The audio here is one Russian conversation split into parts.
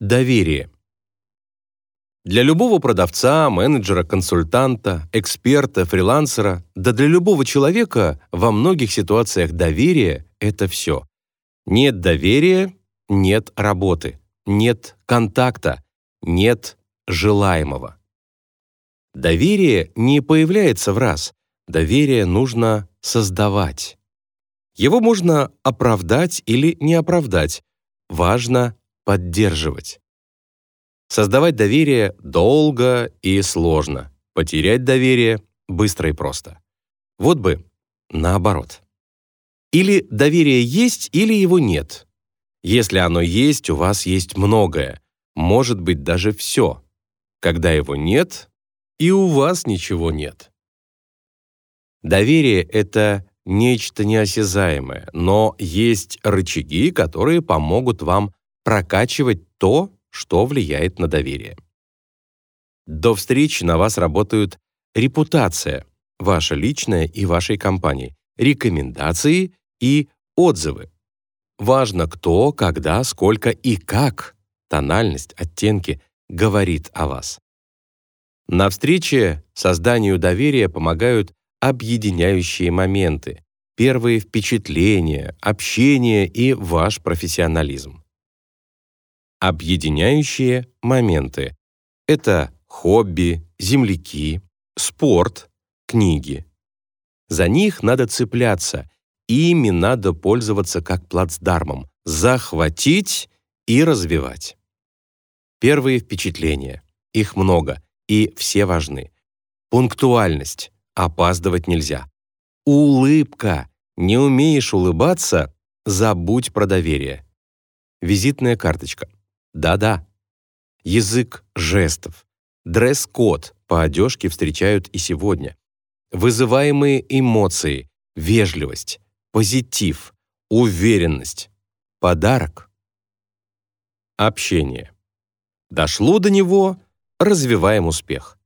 Доверие. Для любого продавца, менеджера, консультанта, эксперта, фрилансера, да для любого человека во многих ситуациях доверие — это все. Нет доверия — нет работы, нет контакта, нет желаемого. Доверие не появляется в раз. Доверие нужно создавать. Его можно оправдать или не оправдать. Важно поддерживать. Создавать доверие долго и сложно. Потерять доверие быстро и просто. Вот бы наоборот. Или доверие есть, или его нет. Если оно есть, у вас есть многое, может быть даже все. Когда его нет, и у вас ничего нет. Доверие — это нечто неосязаемое, но есть рычаги, которые помогут вам прокачивать то, что влияет на доверие. До встречи на вас работают репутация, ваша личная и вашей компании, рекомендации и отзывы. Важно кто, когда, сколько и как тональность, оттенки говорит о вас. На встрече созданию доверия помогают объединяющие моменты, первые впечатления, общение и ваш профессионализм. Объединяющие моменты — это хобби, земляки, спорт, книги. За них надо цепляться, ими надо пользоваться как плацдармом, захватить и развивать. Первые впечатления. Их много, и все важны. Пунктуальность. Опаздывать нельзя. Улыбка. Не умеешь улыбаться — забудь про доверие. Визитная карточка. Да-да. Язык жестов. Дресс-код по одежке встречают и сегодня. Вызываемые эмоции, вежливость, позитив, уверенность. Подарок. Общение. Дошло до него, развиваем успех.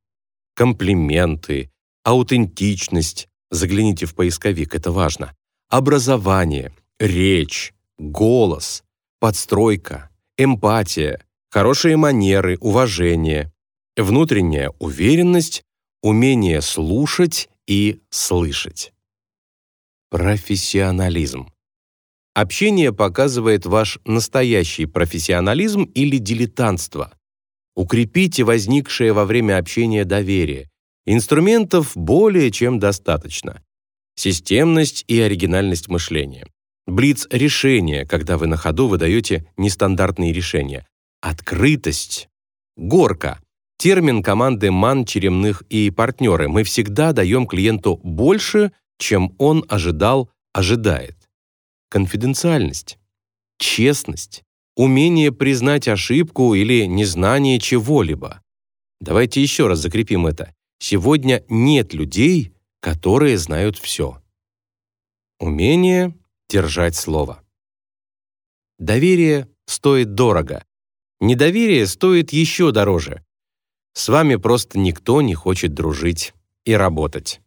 Комплименты, аутентичность, загляните в поисковик, это важно. Образование, речь, голос, подстройка, эмпатия, хорошие манеры, уважение, внутренняя уверенность, умение слушать и слышать. Профессионализм. Общение показывает ваш настоящий профессионализм или дилетантство. Укрепите возникшее во время общения доверие. Инструментов более чем достаточно. Системность и оригинальность мышления. Блиц-решение, когда вы на ходу выдаете нестандартные решения. Открытость. Горка. Термин команды МАН, Черемных и партнеры. Мы всегда даем клиенту больше, чем он ожидал, ожидает. Конфиденциальность. Честность. Умение признать ошибку или незнание чего-либо. Давайте еще раз закрепим это. Сегодня нет людей, которые знают все. Умение держать слово. Доверие стоит дорого. Недоверие стоит еще дороже. С вами просто никто не хочет дружить и работать.